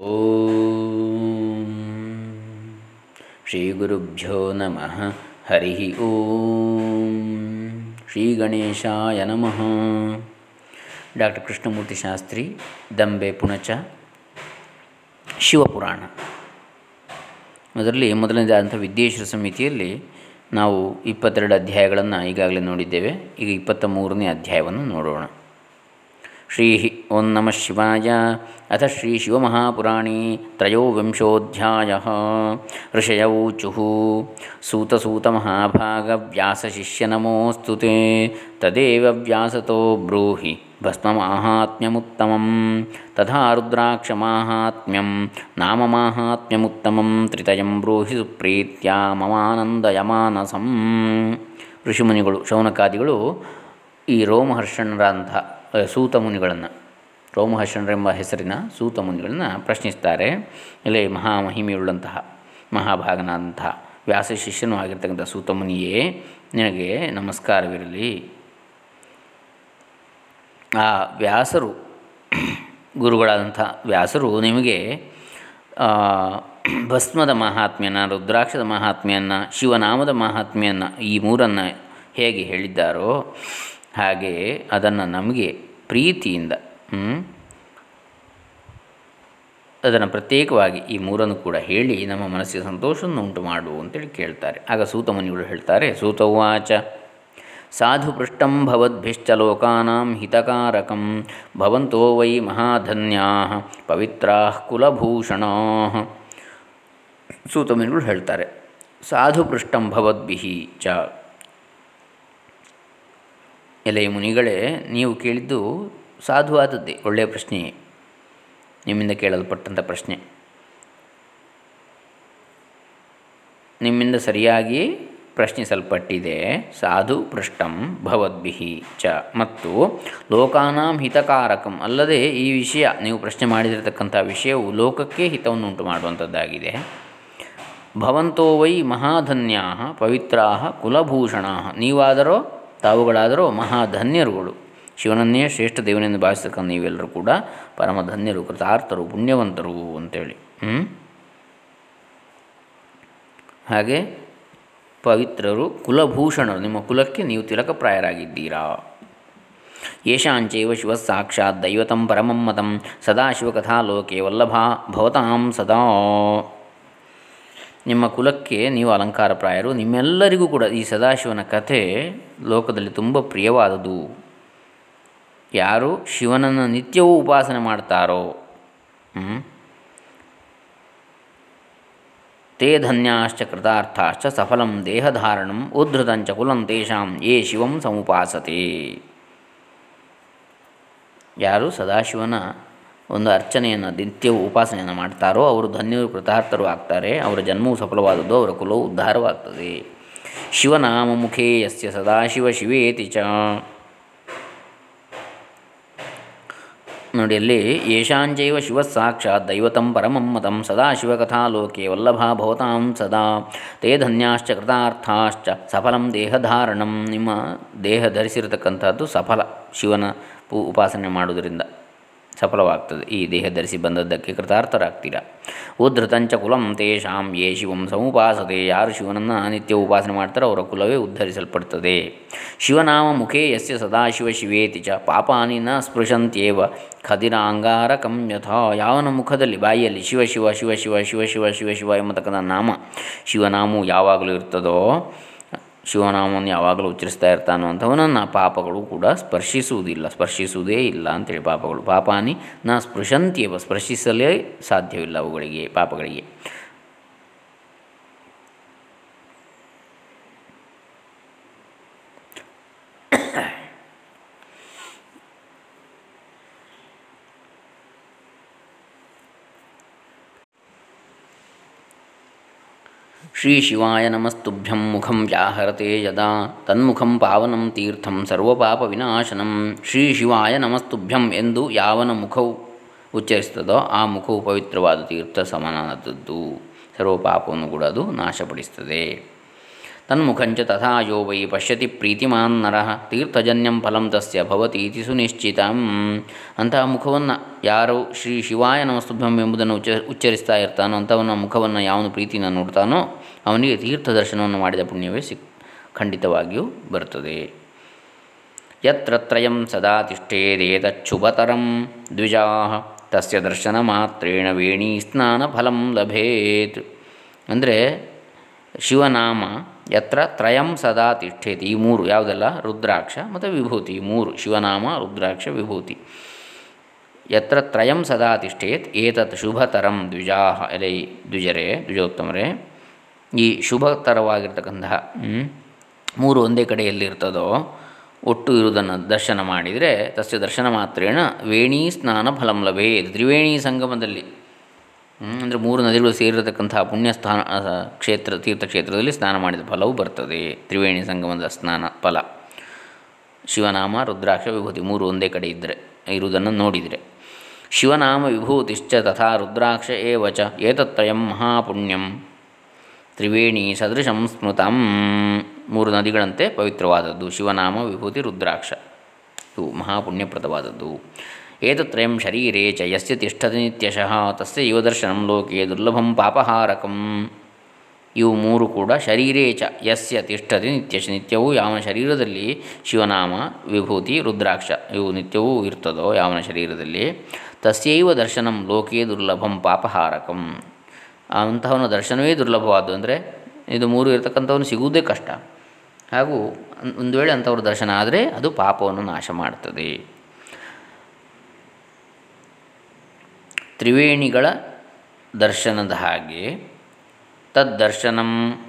ಓಂ. ಶ್ರೀ ಗುರುಭ್ಯೋ ನಮಃ. ಹರಿ ಓಂ. ಶ್ರೀ ಗಣೇಶಾಯ ನಮಃ. ಡಾಕ್ಟರ್ ಕೃಷ್ಣಮೂರ್ತಿ ಶಾಸ್ತ್ರಿ, ದಂಬೆ ಪುಣಚ, ಶಿವಪುರಾಣ. ಅದರಲ್ಲಿ ಮೊದಲನೇದಾದಂಥ ವಿದ್ಯೇಶ್ವರ ಸಮಿತಿಯಲ್ಲಿ ನಾವು ಇಪ್ಪತ್ತೆರಡು ಅಧ್ಯಾಯಗಳನ್ನು ಈಗಾಗಲೇ ನೋಡಿದ್ದೇವೆ. ಈಗ ಇಪ್ಪತ್ತ ಮೂರನೇ ಅಧ್ಯಾಯವನ್ನು ನೋಡೋಣ. श्री ओं नमः शिवाय अथ श्रीशिवमहापुराणे त्रयोविंशोऽध्यायः ऋषयौचुः सूतसूतमहाभागव्यासशिष्यनमोऽस्तु ते तदेव व्यासतो ब्रूहि भस्ममाहात्म्यमुत्तमं तथा रुद्राक्षमाहात्म्यं नाममाहात्म्यमुत्तमं त्रितयं ब्रूहि सुप्रीत्या ममानन्दयमानसं ಋಷಿಮುನಿಗಳು ಶೌನಕಾದಿಗಳು ಈ ರೋಮಹರ್ಷಣರಾದಂತಹ ಸೂತ ಮುನಿಗಳನ್ನು ರೋಮಹರ್ಷಣರೆಂಬ ಹೆಸರಿನ ಸೂತ ಮುನಿಗಳನ್ನು ಪ್ರಶ್ನಿಸ್ತಾರೆ. ಇಲ್ಲಿ ಮಹಾಮಹಿಮೆಯುಳ್ಳಂತಹ, ಮಹಾಭಾಗನಾದಂತಹ ವ್ಯಾಸ ಶಿಷ್ಯನೂ ಆಗಿರ್ತಕ್ಕಂಥ ಸೂತ ಮುನಿಯೇ ನಿನಗೆ ನಮಸ್ಕಾರವಿರಲಿ. ಆ ವ್ಯಾಸರು, ಗುರುಗಳಾದಂಥ ವ್ಯಾಸರು ನಿಮಗೆ ಭಸ್ಮದ ಮಹಾತ್ಮೆಯನ್ನು, ರುದ್ರಾಕ್ಷದ ಮಹಾತ್ಮೆಯನ್ನು, ಶಿವನಾಮದ ಮಹಾತ್ಮೆಯನ್ನು ಈ ಮೂರನ್ನು ಹೇಗೆ ಹೇಳಿದ್ದಾರೋ ಹಾಗೆ ಅದನ್ನು ನಮಗೆ ಪ್ರೀತಿಯಿಂದ ಅದನ್ನು ಪ್ರತ್ಯೇಕವಾಗಿ ಈ ಮೂರನ್ನು ಕೂಡ ಹೇಳಿ ನಮ್ಮ ಮನಸ್ಸಿಗೆ ಸಂತೋಷವನ್ನು ಉಂಟು ಮಾಡು ಅಂತೇಳಿ ಕೇಳ್ತಾರೆ. ಆಗ ಸೂತ ಮುನಿಗಳು ಹೇಳ್ತಾರೆ, ಸೂತವಾಚ, ಸಾಧು ಪೃಷ್ಟಂ ಭವದ್ಭಿಶ್ಚ ಲೋಕಾನಾಂ ಹಿತಕಾರಕಂ, ಭವಂತೋ ವೈ ಮಹಾಧನ್ಯಾ ಪವಿತ್ರಾ ಕುಲಭೂಷಣಾ. ಸೂತಮುನಿಗಳು ಹೇಳ್ತಾರೆ, ಸಾಧು ಪೃಷ್ಟಂ ಭವದ್ಭಿಹಿ ಚ ಎಲೆ ಮುನಿಗಳೇ, ನೀವು ಕೇಳಿದ್ದು ಸಾಧುವಾದದ್ದೇ, ಒಳ್ಳೆಯ ಪ್ರಶ್ನೆಯೇ. ನಿಮ್ಮಿಂದ ಕೇಳಲ್ಪಟ್ಟಂಥ ಪ್ರಶ್ನೆ. ನಿಮ್ಮಿಂದ ಸರಿಯಾಗಿ ಪ್ರಶ್ನಿಸಲ್ಪಟ್ಟಿದೆ, ಸಾಧು ಪೃಷ್ಟಂ ಭವದ್ಭಿ ಚ. ಮತ್ತು ಲೋಕಾನಾಂ ಹಿತಕಾರಕಂ ಅಲ್ಲದೆ ಈ ವಿಷಯ, ನೀವು ಪ್ರಶ್ನೆ ಮಾಡಿದಿರತಕ್ಕಂಥ ವಿಷಯವು ಲೋಕಕ್ಕೆ ಹಿತವನ್ನು ಉಂಟು ಮಾಡುವಂಥದ್ದಾಗಿದೆ. ಭವಂತೋ ವೈ ಮಹಾಧನ್ಯಾ ಪವಿತ್ರಾ ಕುಲಭೂಷಣಾ, ನೀವಾದರೋ ತಾವುಗಳಾದರೂ ಮಹಾಧನ್ಯರುಗಳು. ಶಿವನನ್ನೇ ಶ್ರೇಷ್ಠ ದೇವನೆಂದು ಭಾವಿಸ್ತಕ್ಕಂಥ ನೀವೆಲ್ಲರೂ ಕೂಡ ಪರಮಧನ್ಯರು, ಕೃತಾರ್ಥರು, ಪುಣ್ಯವಂತರು ಅಂತೇಳಿ. ಹಾಗೆ ಪವಿತ್ರರು, ಕುಲಭೂಷಣರು, ನಿಮ್ಮ ಕುಲಕ್ಕೆ ನೀವು ತಿಲಕಪ್ರಾಯರಾಗಿದ್ದೀರಾ? ಯಶಾಂಚೈವ ಶಿವ ಸಾಕ್ಷಾತ್ ದೈವತಂ ಪರಮಂ ಮತಂ ಲೋಕೆ ವಲ್ಲಭಾ ಭವತಾಂ ಸದಾ. ನಿಮ್ಮ ಕುಲಕ್ಕೆ ನೀವು ಅಲಂಕಾರ ಪ್ರಾಯರು, ನಿಮ್ಮೆಲ್ಲರಿಗೂ ಕೂಡ ಈ ಸದಾಶಿವನ ಕಥೆ ಲೋಕದಲ್ಲಿ ತುಂಬ ಪ್ರಿಯವಾದದು ಯಾರು ಶಿವನನ್ನು ನಿತ್ಯವೂ ಉಪಾಸನೆ ಮಾಡ್ತಾರೋ ತೇ ಧನ್ಯಾಶ್ಚ ಕೃತಾರ್ಥಾಶ್ಚ ಸಫಲಂ ದೇಹಧಾರಣಂ ಉದ್ಧತಂಚ ಕುಲಂ ತೇಷಾಂ ಯೇ ಶಿವಂ ಸಮುಪಾಸತೆ. ಯಾರು ಸದಾಶಿವನ ಒಂದು ಅರ್ಚನೆಯನ್ನು ನಿತ್ಯವೂ ಉಪಾಸನೆಯನ್ನು ಮಾಡ್ತಾರೋ, ಅವರು ಧನ್ಯರು, ಕೃತಾರ್ಥರು ಆಗ್ತಾರೆ. ಅವರ ಜನ್ಮವು ಸಫಲವಾದದ್ದು, ಅವರ ಕುಲವು ಉದ್ಧಾರವಾಗ್ತದೆ. ಶಿವನಾಮ ಮುಖೇ ಯಸ್ಯ ಸದಾಶಿವ ಶಿವೇತಿ ಚ. ನೋಡಿ, ಅಲ್ಲಿ ಯಶಾಂಜೈವ ಶಿವ ಸಾಕ್ಷಾತ್ ದೈವತಂ ಪರಮಂ ಮತಂ ಶಿವಕಥಾಲೋಕೆ ವಲ್ಲಭಾ ಭವತಾಂ ಸದಾ. ತೇ ಧನ್ಯಾಶ್ಚ ಕೃತಾರ್ಥಾಶ್ಚ ಸಫಲಂ ದೇಹಧಾರಣಂ. ನಿಮ್ಮ ದೇಹ ಧರಿಸಿರತಕ್ಕಂಥದ್ದು ಸಫಲ ಶಿವನ ಉಪಾಸನೆ ಮಾಡುವುದರಿಂದ. ಸಫಲವಾಗ್ತದೆ. ಈ ದೇಹ ಧರಿಸಿ ಬಂದದ್ದಕ್ಕೆ ಕೃತಾರ್ಥರಾಗ್ತೀರ? ಉದ್ಧತಂಚ ಕುಲಂ ತೇಷಾಂ ಯೇ ಶಿವಂ ಸಮುಪಾಸತೆ. ಯಾರು ಶಿವನನ್ನು ನಿತ್ಯ ಉಪಾಸನೆ ಮಾಡ್ತಾರೋ ಅವರ ಕುಲವೇ ಉದ್ಧರಿಸಲ್ಪಡ್ತದೆ. ಶಿವನಾಮ ಮುಖೇ ಯಸ್ಯ ಸದಾಶಿವ ಶಿವೇತಿ ಚ. ಪಾಪಾನಿ ನ ಸ್ಪೃಶಂತ್ಯೇವ. ಖದಿರಾಂಗಾರಕಂ ಯಥಾ. ಯಾವನ ಮುಖದಲ್ಲಿ ಬಾಯಿಯಲ್ಲಿ ಶಿವ ಶಿವ ಶಿವ ಶಿವ ಶಿವ ಶಿವ ಶಿವ ಶಿವ ಎಂಬತಕ್ಕಂಥ ನಾಮ ಶಿವನಾಮವು ಯಾವಾಗಲೂ ಇರ್ತದೋ ಶಿವನಾಮವನ್ನು ಯಾವಾಗಲೂ ಉಚ್ಚರಿಸ್ತಾ ಇರ್ತಾನೋ ಅಂಥವನನ್ನು ಪಾಪಗಳು ಕೂಡ ಸ್ಪರ್ಶಿಸುವುದಿಲ್ಲ, ಸ್ಪರ್ಶಿಸುವುದೇ ಇಲ್ಲ ಅಂತೇಳಿ ಪಾಪಗಳು. ಪಾಪಾನಿ ನ ಸ್ಪೃಶಂತ್ಯವ, ಸ್ಪರ್ಶಿಸಲೇ ಸಾಧ್ಯವಿಲ್ಲ ಅವುಗಳಿಗೆ, ಪಾಪಗಳಿಗೆ. ಶ್ರೀ ಶಿವಾಯ ನಮಸ್ತುಭ್ಯಂ ಮುಖಂ ವ್ಯಾಹರತೆ ಯದಾ ತನ್ಮುಖಂ ಪಾವನಂ ತೀರ್ಥಂ ಸರ್ವಪಾಪ ವಿನಾಶನಂ ಶ್ರೀ ಶಿವಾಯ ನಮಸ್ತುಭ್ಯಂ ಎಂದು ಯಾವನ ಮುಖವು ಉಚ್ಚರಿಸ್ತದೋ ಆ ಮುಖವು ಪವಿತ್ರವಾದ ತೀರ್ಥ ಸಮನಾದದ್ದು. ಸರ್ವ ಪಾಪವನ್ನು ಕೂಡ ಅದು ನಾಶಪಡಿಸ್ತದೆ ತನ್ಮುಖಂಚ ತಥಾ ಯೋ ವೈ ಪಶ್ಯತಿ ಪ್ರೀತಿಮಾನ್ ನರಃ, ತೀರ್ಥಜನ್ಯಂ ಫಲಂ ತಸ್ಯ ಭವತೀತಿ ಸುನಿಶ್ಚಿತಂ. ಅಂತಹ ಮುಖವನ್ನು ಯಾರು ಶ್ರೀ ಶಿವಾಯ ನಮಸ್ತುಭ್ಯಂ ಎಂಬುದನ್ನು ಉಚ್ಚ, ಉಚ್ಚರಿಸ್ತಾ ಇರ್ತಾನೋ ಅಂಥವನ ಮುಖವನ್ನು ಯಾವನು ಪ್ರೀತಿನ ನೋಡ್ತಾನೋ ಅವನಿಗೆ ತೀರ್ಥ ದರ್ಶನವನ್ನು ಮಾಡಿದ ಪುಣ್ಯವೇ ಸಿಕ್, ಖಂಡಿತವಾಗಿಯೂ ಬರುತ್ತದೆ. ಯತ್ರ ತ್ರಯಂ ಸದಾ ತಿಷ್ಠೇದೇತಚ್ಛುಭತರಂ ದ್ವಿಜಾ, ತಸ್ಯ ದರ್ಶನ ಮಾತ್ರೇಣ ವೇಣಿ ಸ್ನಾನ ಫಲಂ ಲಭೇತ್. ಅಂದರೆ ಶಿವನಾಮ ಯತ್ರ ತ್ರಯಂ ಸದಾ ತಿಷ್ಠೇತಿ. ಈ ಮೂರು ಯಾವುದೆಲ್ಲ? ರುದ್ರಾಕ್ಷ ಮತ್ತು ವಿಭೂತಿ. ಈ ಮೂರು, ಶಿವನಾಮ, ರುದ್ರಾಕ್ಷ, ವಿಭೂತಿ. ಯತ್ರ ತ್ರಯಂ ಸದಾ ತಿಷ್ಠೇತ್ ಏತತ್ ಶುಭತರಂ ದ್ವಿಜಾ ಎಲೆ ದ್ವಿಜರೇ, ದ್ವಿಜೋತ್ತಮರೇ. ಈ ಶುಭತರವಾಗಿರ್ತಕ್ಕಂತಹ ಮೂರು ಒಂದೇ ಕಡೆಯಲ್ಲಿರ್ತದೋ ಒಟ್ಟು ಇರುವುದನ್ನು ದರ್ಶನ ಮಾಡಿದರೆ, ತಸ್ಯ ದರ್ಶನ ಮಾತ್ರೇಣ ವೇಣಿ ಸ್ನಾನ ಫಲಂ ಲಭೇತ್. ತ್ರಿವೇಣಿ ಸಂಗಮದಲ್ಲಿ ಅಂದರೆ ಮೂರು ನದಿಗಳು ಸೇರಿರತಕ್ಕಂತಹ ಪುಣ್ಯ ಸ್ಥಾನ ಕ್ಷೇತ್ರ, ತೀರ್ಥಕ್ಷೇತ್ರದಲ್ಲಿ ಸ್ನಾನ ಮಾಡಿದ ಫಲವು ಬರ್ತದೆ. ತ್ರಿವೇಣಿ ಸಂಗಮದ ಸ್ನಾನ ಫಲ. ಶಿವನಾಮ, ರುದ್ರಾಕ್ಷ, ವಿಭೂತಿ ಮೂರು ಒಂದೇ ಕಡೆ ಇದ್ದರೆ ಇರುವುದನ್ನು ನೋಡಿದರೆ. ಶಿವನಾಮ, ವಿಭೂತಿಶ್ಚ ತಥಾ ರುದ್ರಾಕ್ಷ ಏವಚ ಏತತ್ರಯಂ ಮಹಾಪುಣ್ಯಂ. ತ್ರಿವೇಣಿ ಸದೃಶಂ ಸ್ಮೃತಂ. ಮೂರು ನದಿಗಳಂತೆ ಪವಿತ್ರವಾದದ್ದು, ಶಿವನಾಮ, ವಿಭೂತಿ, ರುದ್ರಾಕ್ಷ. ಇವು ಮಹಾಪುಣ್ಯಪ್ರದವಾದದ್ದು. ಏತತ್ರಯಂ ಶರೀರೇ ಚ ಯಸ್ಯ ತಿಷ್ಠತಿ ನಿತ್ಯಶಃ ತಸ್ಯ ಯೋ ದರ್ಶನಂ ಲೋಕೆ ದುರ್ಲಭಂ ಪಾಪಹಾರಕಂ ಇವು ಮೂರು ಕೂಡ ಶರೀರೇ ಚ ಯಸ್ಯ ತಿಷ್ಠತಿ ನಿತ್ಯಶ ನಿತ್ಯವೂ ಯಾವನ ಶರೀರದಲ್ಲಿ ಶಿವನಾಮ, ವಿಭೂತಿ, ರುದ್ರಾಕ್ಷ ಇವು ನಿತ್ಯವೂ ಇರ್ತದೋ ಯಾವನ ಶರೀರದಲ್ಲಿ, ತಸ್ಯೈವ ದರ್ಶನಂ ಲೋಕೆ ದುರ್ಲಭಂ ಪಾಪಹಾರಕಂ. ಅಂತಹವನ ದರ್ಶನವೇ ದುರ್ಲಭವಾದ್ದು ಅಂದರೆ ಇದು ಮೂರು ಇರತಕ್ಕಂಥವನು ಸಿಗುವುದೇ ಕಷ್ಟ. ಹಾಗೂ ಒಂದು ವೇಳೆ ಅಂಥವ್ರ ದರ್ಶನ ಆದರೆ ಅದು ಪಾಪವನ್ನು ನಾಶ ಮಾಡ್ತದೆ. ತ್ರಿವೇಣಿಗಳ ದರ್ಶನದ ಹಾಗೆ ತದ್ದರ್ಶನಂ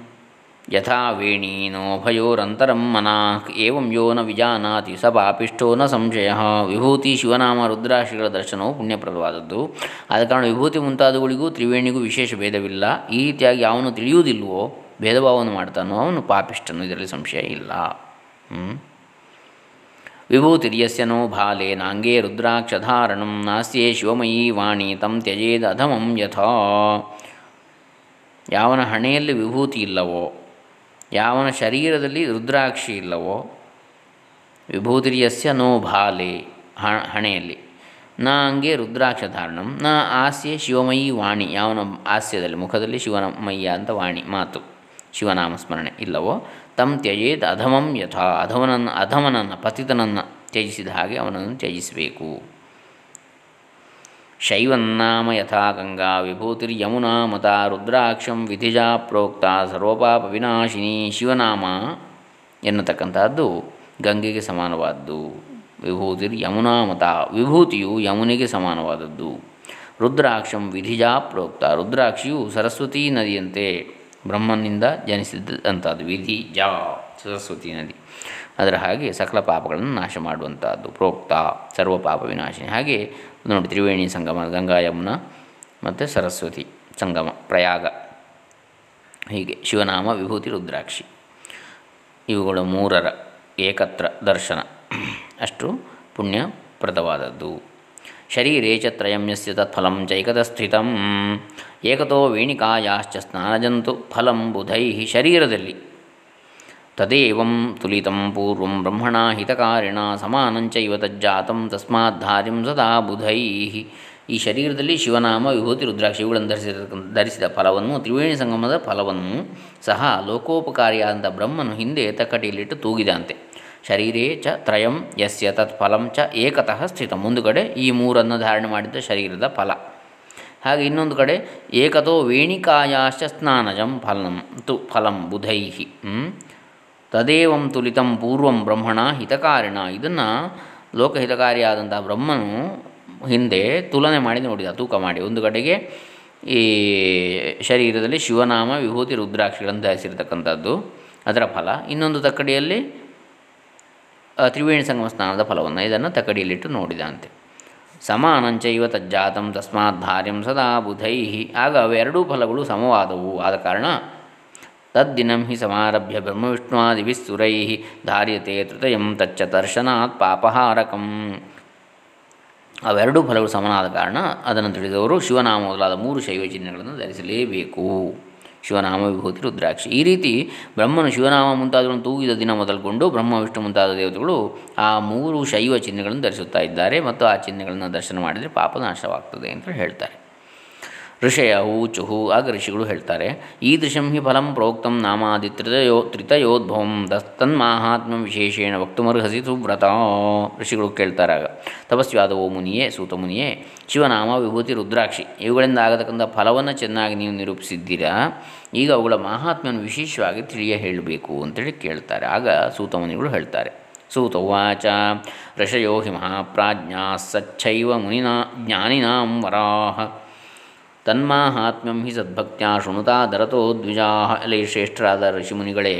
ಯಥಾ ವೇಣೀನೋಭಯೋರಂತರಂ ಮನಃ ಏವಂ ಯೋ ನ ವಿಜಾನಾತಿ ಸ ಪಾಪಿಷ್ಠೋ ನ ಸಂಶಯ. ವಿಭೂತಿ ಶಿವನಾಮ ರುದ್ರಾಶಿಗಳ ದರ್ಶನವು ಪುಣ್ಯಪ್ರದವಾದದ್ದು. ಆದ ಕಾರಣ ವಿಭೂತಿ ಮುಂತಾದವುಗಳಿಗೂ ತ್ರಿವೇಣಿಗೂ ವಿಶೇಷ ಭೇದವಿಲ್ಲ. ಈ ರೀತಿಯಾಗಿ ಅವನು ತಿಳಿಯುವುದಿಲ್ಲವೋ ಭೇದಭಾವವನ್ನು ಮಾಡ್ತಾನೋ ಅವನು ಪಾಪಿಷ್ಠನು, ಇದರಲ್ಲಿ ಸಂಶಯ ಇಲ್ಲ. ಹ್ಮ್? ವಿಭೂತಿರ್ಯಸ್ಯ ನೋ ಭಾಲೆ ನಾಂಗೇ ರುದ್ರಾಕ್ಷಧಾರಣಂ ನಾಸ್ಯೇ ಶಿವಮಯೀ ವಾಣಿ ತಂ ತ್ಯಜೇದ ಅಧಮಂ ಯಥಾ ಯಾವನ ಹಣೆಯಲ್ಲಿ ವಿಭೂತಿ ಇಲ್ಲವೋ, ಯಾವನ ಶರೀರದಲ್ಲಿ ರುದ್ರಾಕ್ಷಿ ಇಲ್ಲವೋ, ವಿಭೂತಿರ್ಯಸ್ಯ ನೋ ಭಾಲೆ ಹಣೆಯಲ್ಲಿ, ನಾ ಹಂಗೆ ರುದ್ರಾಕ್ಷ ಧಾರಣಂ ನ ಆಸ್ಯೆ ಶಿವಮಯಿ ವಾಣಿ, ಯಾವನ ಹಾಸ್ಯದಲ್ಲಿ ಮುಖದಲ್ಲಿ ಶಿವನಮಯ್ಯ ಅಂತ ವಾಣಿ ಮಾತು. ಶಿವನಾಮ ಸ್ಮರಣೆ ಇಲ್ಲವೋ? ತಂ ತ್ಯಜೇತ್ ಅಧಮಂ ಯಥಾ. ಅಧಮನನ್ನು ಅಧಮನನ್ನು ಪತಿತನನ್ನು ತ್ಯಜಿಸಿದ ಹಾಗೆ ಅವನನ್ನು ತ್ಯಜಿಸಬೇಕು. ಶೈವನ್ನಾಮ ಯಥಾ ಗಂಗಾ ವಿಭೂತಿರ್ಯಮುನಾ ಮತ ರುದ್ರಾಕ್ಷಂ ವಿಧಿಜಾ ಪ್ರೋಕ್ತ ಸರ್ವಪಾಪ ವಿನಾಶಿನಿ ಶಿವನಾಮ ಎನ್ನತಕ್ಕಂಥದ್ದು ಗಂಗೆಗೆ ಸಮಾನವಾದ್ದು. ವಿಭೂತಿರ್ ಯಮುನಾ ಮತ ವಿಭೂತಿಯು ಯಮುನಿಗೆ ಸಮಾನವಾದದ್ದು. ರುದ್ರಾಕ್ಷಂ ವಿಧಿಜಾ ಪ್ರೋಕ್ತ. ರುದ್ರಾಕ್ಷಿಯು ಸರಸ್ವತೀ ನದಿಯಂತೆ ಬ್ರಹ್ಮನಿಂದ ಜನಿಸಿದ್ದಂಥದ್ದು ವಿಧಿ ಜಾ ಸರಸ್ವತಿ ನದಿ ಅದರ ಹಾಗೆ ಸಕಲ ಪಾಪಗಳನ್ನು ನಾಶ ಮಾಡುವಂಥದ್ದು, ಪ್ರೋಕ್ತ ಸರ್ವ ಪಾಪ ವಿನಾಶಿನಿ. ಹಾಗೆ ನೋಡಿ, ತ್ರಿವೇಣಿ ಸಂಗಮ ಗಂಗಾ ಯಮುನಾ ಮತ್ತು ಸರಸ್ವತಿ ಸಂಗಮ, ಪ್ರಯಾಗ. ಹೀಗೆ ಶಿವನಾಮ, ವಿಭೂತಿ, ರುದ್ರಾಕ್ಷಿ. ಇವುಗಳು ಮೂರರ ಏಕತ್ರ ದರ್ಶನ. ಅಷ್ಟು ಪುಣ್ಯಪ್ರದವಾದದ್ದು. ಶರೀರೇ ಚ ತ್ರಯಂ ಯಸ್ಯ ತತ್ಫಲಂ ಚೈಕತಸ್ಥಿತಂ ಏಕತೋ ವೇಣಿಕಾಯಾಶ್ಚ ಸ್ನಾನಜಂತು ಫಲಂ ಬುಧೈ ಶರೀರದಲ್ಲಿ ತದೇವಂ ತುಲಿತಂ ಪೂರ್ವಂ ಬ್ರಹ್ಮಣ ಹಿತಕಾರಿಣ ಸಮಾನಂಚ ಇವ ತಜ್ಜಾತಂ ತಸ್ಮಾತ್ ಧಾರ್ಯಂ ಸದಾ ಬುಧೈ ಈ ಶರೀರದಲ್ಲಿ ಶಿವನಾಮ, ವಿಭೂತಿ ರುದ್ರಾಕ್ಷಿ ಇವುಗಳನ್ನು ಧರಿಸಿದ ಧರಿಸಿದ ಫಲವನ್ನು, ತ್ರಿವೇಣಿ ಸಂಗಮದ ಫಲವನ್ನು ಸಹ ಲೋಕೋಪಕಾರಿಯಾದಂಥ ಬ್ರಹ್ಮನು ಹಿಂದೆ ತಕ್ಕಟಿಯಲ್ಲಿಟ್ಟು ತೂಗಿದಂತೆ. ಶರೀರೇ ಚ ತ್ರಯಂ, ಯಸ್ಯ ತತ್ ಫಲಂ ಚ ಏಕತಃ ಸ್ಥಿತ. ಒಂದು ಕಡೆ ಈ ಮೂರನ್ನು ಧಾರಣೆ ಮಾಡಿದ ಶರೀರದ ಫಲ. ಹಾಗೆ ಇನ್ನೊಂದು ಕಡೆ ಏಕತೋ ವೇಣಿಕಾಯಾಶ್ಚ ಸ್ನಾನಜಂ ಫಲಂ ತು ಫಲಂ ಬುಧೈ ತದೇವಂ ತುಲಿತಂ ಪೂರ್ವಂ ಬ್ರಹ್ಮಣ ಹಿತಕಾರಿಣ. ಇದನ್ನು ಲೋಕಹಿತಕಾರಿಯಾದಂಥ ಬ್ರಹ್ಮನು ಹಿಂದೆ ತುಲನೆ ಮಾಡಿ ನೋಡಿದ, ತೂಕ ಮಾಡಿ. ಒಂದು ಕಡೆಗೆ ಈ ಶರೀರದಲ್ಲಿ ಶಿವನಾಮ, ವಿಭೂತಿ, ರುದ್ರಾಕ್ಷಿಗಳನ್ನು ಧರಿಸಿರ್ತಕ್ಕಂಥದ್ದು, ಅದರ ಫಲ. ಇನ್ನೊಂದು ತಕ್ಕಡಿಯಲ್ಲಿ ತ್ರಿವೇಣಿ ಸಂಗಮ ಸ್ನಾನದ ಫಲವನ್ನು ಇದನ್ನು ತಕಡಿಯಲ್ಲಿಟ್ಟು ನೋಡಿದಂತೆ. ಸಮಾನಂಚ ಇವ ತಜ್ಜಾತಂ ತಸ್ಮಾತ್ ಧಾರ್ಯಂ ಸದಾ ಬುಧೈ. ಆಗ ಅವೆರಡೂ ಫಲಗಳು ಸಮವಾದವು. ಆದ ಕಾರಣ ತದ್ದಿನಂ ಹಿ ಸಮಾರಭ್ಯ ಬ್ರಹ್ಮವಿಷ್ಣುವಾದಿಭಿಸ್ಸುರೈ ಧಾರ್ಯತೆ ತೃತಯಂ ತಚ್ಚ ದರ್ಶನಾತ್ ಪಾಪಹಾರಕಂ. ಅವೆರಡೂ ಫಲಗಳು ಸಮನಾದ ಕಾರಣ ಅದನ್ನು ತಿಳಿದವರು ಶಿವನಾಮ ಮೊದಲಾದ ಮೂರು ಶೈವ ಚಿಹ್ನೆಗಳನ್ನು ಧರಿಸಲೇಬೇಕು. ಶಿವನಾಮ ವಿಭೂತಿ ರುದ್ರಾಕ್ಷಿ. ಈ ರೀತಿ ಬ್ರಹ್ಮನು ಶಿವನಾಮ ಮುಂತಾದಗಳನ್ನು ತೂಗಿದ ದಿನ ಮೊದಲುಗೊಂಡು ಬ್ರಹ್ಮ, ವಿಷ್ಣು ಮುಂತಾದ ದೇವತೆಗಳು ಆ ಮೂರು ಶೈವ ಚಿಹ್ನೆಗಳನ್ನು ಧರಿಸುತ್ತಾ ಇದ್ದಾರೆ ಮತ್ತು ಆ ಚಿಹ್ನೆಗಳನ್ನು ದರ್ಶನ ಮಾಡಿದರೆ ಪಾಪ ನಾಶವಾಗ್ತದೆ ಅಂತ ಹೇಳ್ತಾರೆ. ಋಷಯ ಊಚುಹು ಆಗ ಋಷಿಗಳು ಹೇಳ್ತಾರೆ, ಈದೃಶಂ ಹಿ ಫಲಂ ಪ್ರೋಕ್ತಂ ನಾಮಾದಿ ತ್ರಿತಯೋ ತ್ರಿತಯೋದ್ಭವಂ ತನ್ಮಾಹಾತ್ಮ್ಯಂ ವಿಶೇಷೇಣ ವಕ್ತುಮರ್ಹಸಿ ಸುವ್ರತ ಋಷಿಗಳು ಕೇಳ್ತಾರೆ ಆಗ. ತಪಸ್ವಿಯಾದ ಓ ಮುನಿಯೇ, ಸೂತ ಮುನಿಯೇ, ಶಿವನಾಮ ವಿಭೂತಿ ರುದ್ರಾಕ್ಷಿ, ಇವುಗಳಿಂದ ಆಗತಕ್ಕಂಥ ಫಲವನ್ನು ಚೆನ್ನಾಗಿ ನೀವು ನಿರೂಪಿಸಿದ್ದೀರಾ? ಈಗ ಅವುಗಳ ಮಹಾತ್ಮ್ಯವನ್ನು ವಿಶೇಷವಾಗಿ ತಿಳಿಯ ಹೇಳಬೇಕು ಅಂತೇಳಿ ಕೇಳ್ತಾರೆ. ಆಗ ಸೂತ ಮುನಿಗಳು ಹೇಳ್ತಾರೆ, ಸೂತ ಉಚ ಋಷಯೋ ಹಿ ಮಹಾಪ್ರಾಜ್ಞಾ ಸಚ್ಚೈವ ಮುನಿನಾ ಜ್ಞಾನಿನಾಂ ವರಾಹ. ತನ್ಮಾಹಾತ್ಮ್ಯಂ ಹಿ ಸದ್ಭಕ್ತ್ಯ ಶೃಣುತಾ ದರತೋ ದ್ವಿಜಾ ಅಲ್ಲಿ ಶ್ರೇಷ್ಠರಾದ ಋಷಿಮುನಿಗಳೇ,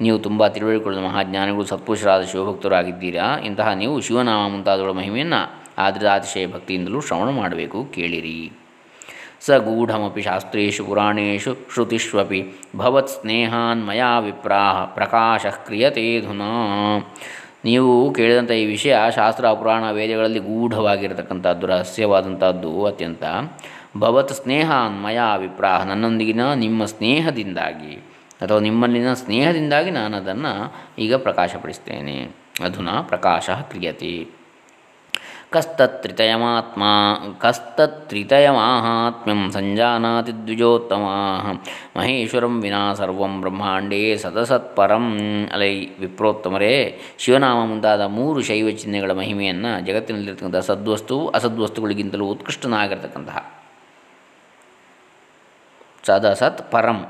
ನೀವು ತುಂಬ ತಿಳುವಳಿಕೊಳ್ಳಲು ಮಹಾಜ್ಞಾನಿಗಳು, ಸತ್ಪುರುಷರಾದ ಶಿವಭಕ್ತರಾಗಿದ್ದೀರಾ? ಇಂತಹ ನೀವು ಶಿವನಾಮ ಮುಂತಾದವುಗಳ ಮಹಿಮೆಯನ್ನು ಆದರೆ ಅತಿಶಯ ಭಕ್ತಿಯಿಂದಲೂ ಶ್ರವಣ ಮಾಡಬೇಕು, ಕೇಳಿರಿ. ಸ ಗೂಢಮಪಿ ಶಾಸ್ತ್ರೇಷು ಪುರಾಣೇಶು ಶ್ರುತಿಷ್ವಪಿ ಭವತ್ ಸ್ನೇಹಾನ್ ಮಯಾ ವಿಪ್ರಾಹ ಪ್ರಕಾಶ ಧುನಾ. ನೀವು ಕೇಳಿದಂಥ ಈ ವಿಷಯ ಶಾಸ್ತ್ರ, ಪುರಾಣ, ವೇದಗಳಲ್ಲಿ ಗೂಢವಾಗಿರತಕ್ಕಂಥದ್ದು, ರಹಸ್ಯವಾದಂಥದ್ದು ಅತ್ಯಂತ. ಭವತ್ ಸ್ನೇಹ ಮಯ ಅಭಿಪ್ರಾಯ. ನನ್ನೊಂದಿಗಿನ ನಿಮ್ಮ ಸ್ನೇಹದಿಂದಾಗಿ ಅಥವಾ ನಿಮ್ಮಲ್ಲಿನ ಸ್ನೇಹದಿಂದಾಗಿ ನಾನು ಅದನ್ನು ಈಗ ಪ್ರಕಾಶಪಡಿಸ್ತೇನೆ. ಅಧುನಾ ಪ್ರಕಾಶ ಕ್ರಿಯತೆ. ಕಸ್ತತ್ರಿತಯಮಾತ್ಮ, ಕಸ್ತತ್ರಿತಯಮಾಹಾತ್ಮ್ಯಂ ಸಂಜಾನಾತಿ ದ್ವಿಜೋತ್ತಮ ಮಹೇಶ್ವರಂ ವಿನಾ ಸರ್ವಂ ಬ್ರಹ್ಮಾಂಡೇ ಸದಸತ್ಪರಂ. ಅಲೈ ವಿಪ್ರೋತ್ತಮರೇ, ಶಿವನಾಮ ಮುಂತಾದ ಮೂರು ಶೈವ ಚಿಹ್ನೆಗಳ ಮಹಿಮೆಯನ್ನು ಜಗತ್ತಿನಲ್ಲಿರ್ತಕ್ಕಂಥ ಸದ್ವಸ್ತು ಅಸದ್ವಸ್ತುಗಳಿಗಿಂತಲೂ ಉತ್ಕೃಷ್ಟನಾಗಿರ್ತಕ್ಕಂತಹ ಸತ್ ಪರಂ.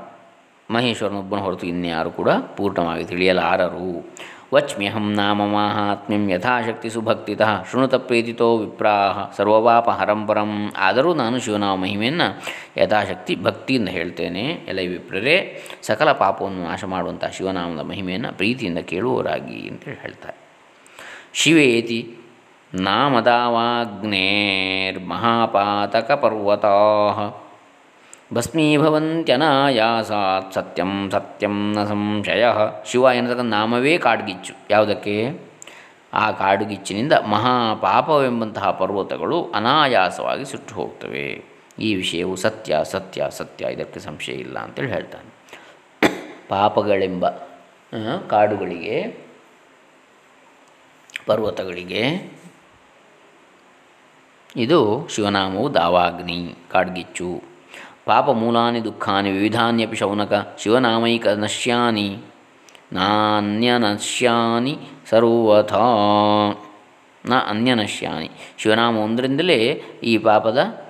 ಮಹೇಶ್ವರನೊಬ್ಬನ ಹೊರತು ಇನ್ಯಾರು ಕೂಡ ಪೂರ್ಣವಾಗಿ ತಿಳಿಯಲಾರರು. ವಚ್ಮ್ಯಹಂ ನಾಮ ಮಾಹಾತ್ಮ್ಯಂ ಯಥಾಶಕ್ತಿ ಸುಭಕ್ತಿತಃ ಶೃಣುತ ಪ್ರೀತಿತೋ ವಿಪ್ರಾಹ ಸರ್ವಪಾಪ ಹರಂಪರಂ ಆದರೂ ನಾನು ಶಿವನಾಮ ಮಹಿಮೆಯನ್ನು ಯಥಾಶಕ್ತಿ ಭಕ್ತಿಯಿಂದ ಹೇಳ್ತೇನೆ. ಎಲ್ಲ ವಿಪ್ರರೇ, ಸಕಲ ಪಾಪವನ್ನು ನಾಶ ಮಾಡುವಂಥ ಶಿವನಾಮದ ಮಹಿಮೆಯನ್ನು ಪ್ರೀತಿಯಿಂದ ಕೇಳುವವರಾಗಿ ಅಂತೇಳಿ ಹೇಳ್ತಾರೆ. ಶಿವೇತಿ ನಾಮದಾವಾಗ್ನೇರ್ಮಹಾಪಾತಕ ಪರ್ವತಾ ಭಸ್ಮೀಭವಂತ್ಯನಾಯಾಸಾತ್ ಸತ್ಯಂ ಸತ್ಯಂ ನ ಸಂಶಯ. ಶಿವ ಎನ್ನತಕ್ಕಂಥ ನಾಮವೇ ಕಾಡ್ಗಿಚ್ಚು. ಯಾವುದಕ್ಕೆ? ಆ ಕಾಡುಗಿಚ್ಚಿನಿಂದ ಮಹಾಪಾಪವೆಂಬಂತಹ ಪರ್ವತಗಳು ಅನಾಯಾಸವಾಗಿ ಸುಟ್ಟು ಹೋಗ್ತವೆ. ಈ ವಿಷಯವು ಸತ್ಯ ಸತ್ಯ ಸತ್ಯ, ಇದಕ್ಕೆ ಸಂಶಯ ಇಲ್ಲ ಅಂತೇಳಿ ಹೇಳ್ತಾನೆ. ಪಾಪಗಳೆಂಬ ಕಾಡುಗಳಿಗೆ, ಪರ್ವತಗಳಿಗೆ, ಇದು ಶಿವನಾಮವು ದಾವಾಗ್ನಿ, ಕಾಡ್ಗಿಚ್ಚು. ಪಾಪಮೂಲಾನಿ ದುಃಖಾನಿ ವಿವಿಧಾನ್ಯಪಿ ಶೌನಕ ಶಿವನಾಮೈಕ ನಶ್ಯಾನಿ ನಾನ್ಯನಶ್ಯಾನಿ ಸರ್ವಥಾ. ನ ಅನ್ಯನಶ್ಯಾನಿ. ಶಿವನಾಮ ಒಂದರಿಂದಲೇ ಈ ಪಾಪದ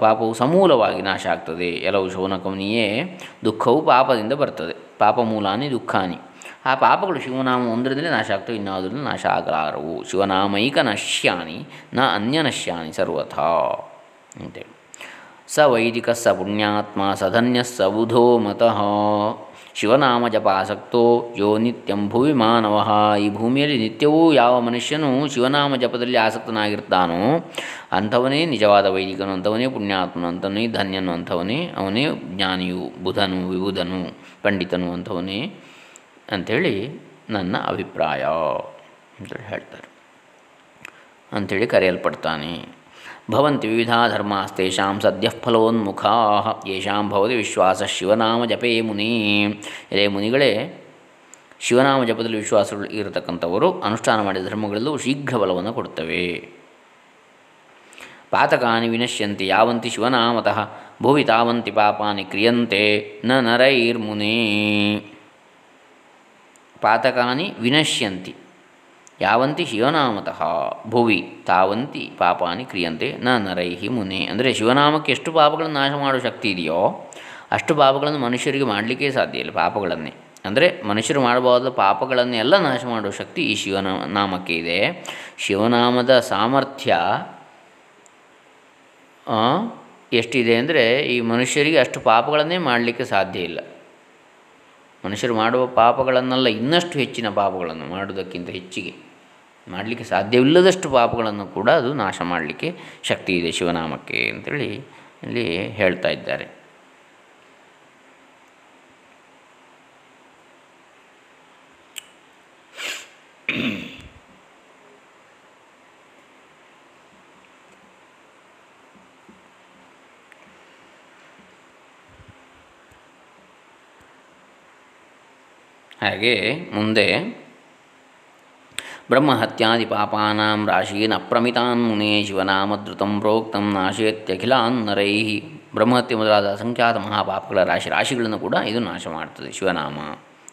ಪಾಪವು ಸಮೂಲವಾಗಿ ನಾಶ ಆಗ್ತದೆ. ಎಲ್ಲವೂ ಶೌನಕವನಿಯೇ ದುಃಖವು ಪಾಪದಿಂದ ಬರ್ತದೆ. ಪಾಪ ಮೂಲಾನಿ ದುಃಖಾನಿ. ಆ ಪಾಪಗಳು ಶಿವನಾಮ ಒಂದರಿಂದಲೇ ನಾಶ ಆಗ್ತವೆ ಇನ್ನಾವುದರಿಂದ ನಾಶ ಆಗಲಾರವು. ಶಿವನಾಮೈಕ ನಶ್ಯಾನಿ ನ ಅನ್ಯನಶ್ಯಾನಿ ಸರ್ವಥಾ. ಅಂತೇಳಿ ಸ ವೈದಿಕ ಸ ಪುಣ್ಯಾತ್ಮ ಸಧನ್ಯ ಸ ಬುಧೋ ಮತಃ ಶಿವನಾಮ ಜಪ ಆಸಕ್ತೋ ಯೋ ನಿತ್ಯಂ ಭುವಿ ಮಾನವ ಈ ಭೂಮಿಯಲ್ಲಿ ನಿತ್ಯವೂ ಯಾವ ಮನುಷ್ಯನು ಶಿವನಾಮ ಜಪದಲ್ಲಿ ಆಸಕ್ತನಾಗಿರ್ತಾನೋ, ಅಂಥವನೇ ನಿಜವಾದ ವೈದಿಕನು, ಅಂಥವನೇ ಪುಣ್ಯಾತ್ಮನು, ಅಂಥವನೇ ಧನ್ಯನು, ಅಂಥವನೇ ಅವನೇ ಜ್ಞಾನಿಯು, ಬುಧನು, ವಿಬುಧನು, ಪಂಡಿತನು, ಅಂಥವನೇ ಅಂಥೇಳಿ ನನ್ನ ಅಭಿಪ್ರಾಯ ಅಂತೇಳಿ ಹೇಳ್ತಾರೆ. ಅಂಥೇಳಿ ಕರೆಯಲ್ಪಡ್ತಾನೆ. ಭವಂತಿ ವಿವಿಧ ಧರ್ಮಾಸ್ತೇಷಾಂ ಸದ್ಯ ಫಲೋನ್ಮುಖಾ ಯೇಷಾಂ ಭವತಿ ವಿಶ್ವಾಸ ಶಿವನಾಮ ಜಪೇ ಮುನಿ ಎಲೆ ಮುನಿಗಳೇ ಶಿವನಾಮ ಜಪದಲ್ಲಿ ವಿಶ್ವಾಸಗಳು ಇರತಕ್ಕಂಥವರು, ಅನುಷ್ಠಾನ ಮಾಡಿದ ಧರ್ಮಗಳಲ್ಲೂ ಶೀಘ್ರ ಬಲವನ್ನು ಕೊಡುತ್ತವೆ. ಪಾತಕಾನಿ ವಿನಶ್ಯಂತಿ ಯಾವಂತಿ ಶಿವನಾಮತಃ, ಭುವಿ ತಾವಂತಿ ಪಾಪಾನಿ ಕ್ರಿಯಂತೆ ನ ನರೈರ್ಮುನೇ. ಪಾತಕಾನಿ ವಿನಶ್ಯಂತಿ. ಯಾವಂತಿ ಶಿವನಾಮತಃ ಭುವಿ, ತಾವಂತಿ ಪಾಪಾನಿ ಕ್ರಿಯಂತೆ, ನ ನರೈಹಿ ಮುನೆ. ಅಂದರೆ ಶಿವನಾಮಕ್ಕೆ ಎಷ್ಟು ಪಾಪಗಳನ್ನು ನಾಶ ಮಾಡುವ ಶಕ್ತಿ ಇದೆಯೋ ಅಷ್ಟು ಪಾಪಗಳನ್ನು ಮನುಷ್ಯರಿಗೆ ಮಾಡಲಿಕ್ಕೆ ಸಾಧ್ಯ ಇಲ್ಲ, ಪಾಪಗಳನ್ನೇ. ಅಂದರೆ ಮನುಷ್ಯರು ಮಾಡಬಹುದಾದ ಪಾಪಗಳನ್ನೆಲ್ಲ ನಾಶ ಮಾಡುವ ಶಕ್ತಿ ಈ ಶಿವನ ನಾಮಕ್ಕೆ ಇದೆ. ಶಿವನಾಮದ ಸಾಮರ್ಥ್ಯ ಎಷ್ಟಿದೆ ಅಂದರೆ ಈ ಮನುಷ್ಯರಿಗೆ ಅಷ್ಟು ಪಾಪಗಳನ್ನೇ ಮಾಡಲಿಕ್ಕೆ ಸಾಧ್ಯ ಇಲ್ಲ. ಮನುಷ್ಯರು ಮಾಡುವ ಪಾಪಗಳನ್ನೆಲ್ಲ, ಇನ್ನಷ್ಟು ಹೆಚ್ಚಿನ ಪಾಪಗಳನ್ನು ಮಾಡುವುದಕ್ಕಿಂತ ಹೆಚ್ಚಿಗೆ. ಮಾಡಲಿಕ್ಕೆ ಸಾಧ್ಯವಿಲ್ಲದಷ್ಟು ಪಾಪಗಳನ್ನು ಕೂಡ ಅದು ನಾಶ ಮಾಡಲಿಕ್ಕೆ ಶಕ್ತಿ ಇದೆ ಶಿವನಾಮಕ್ಕೆ ಅಂಥೇಳಿ ಇಲ್ಲಿ ಹೇಳ್ತಾ ಇದ್ದಾರೆ. ಹಾಗೆ ಮುಂದೆ ಬ್ರಹ್ಮಹತ್ಯಾದಿ ಪಾಪಾನಾಂ ರಾಶೀನ್ ಅಪ್ರಮಿತಾನ್ ಮುನೇ ಶಿವನಾಮಧೃತಂ ಪ್ರೋಕ್ತಂ ನಾಶೇತ್ಯಖಿಲಾನ್ ನರೈ ಬ್ರಹ್ಮಹತ್ಯೆ ಮೊದಲಾದ ಅಸಂಖ್ಯಾತ ಮಹಾಪಾಪಗಳ ರಾಶಿ ರಾಶಿಗಳನ್ನು ಕೂಡ ಇದು ನಾಶ ಮಾಡ್ತದೆ ಶಿವನಾಮ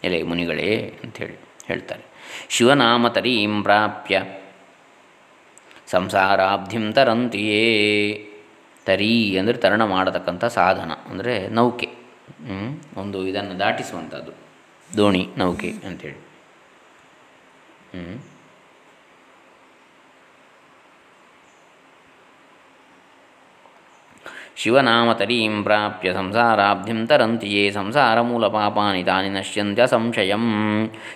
ಎಲೆ ಮುನಿಗಳೇ ಅಂಥೇಳಿ ಹೇಳ್ತಾರೆ. ಶಿವನಾಮ ತರೀಂ ಪ್ರಾಪ್ಯ ಸಂಸಾರಾಬ್ಧಿಂ ತರಂತಿಯೇ ತರೀ ಅಂದರೆ ತರಣ ಮಾಡತಕ್ಕಂಥ ಸಾಧನ ಅಂದರೆ ನೌಕೆ. ಒಂದು ಇದನ್ನು ದಾಟಿಸುವಂಥದ್ದು ದೋಣಿ ನೌಕೆ ಅಂಥೇಳಿ ಹ್ಞೂ ಶಿವನಾಮತರೀಂ ಪ್ರಾಪ್ಯ ಸಂಸಾರಾಬ್ಧಿಂ ತರಂತಿಯೇ ಸಂಸಾರ ಮೂಲ ಪಾಪಾನಿ ತಾನಿ ನಶ್ಯಂತ್ಯ ಸಂಶಯಂ.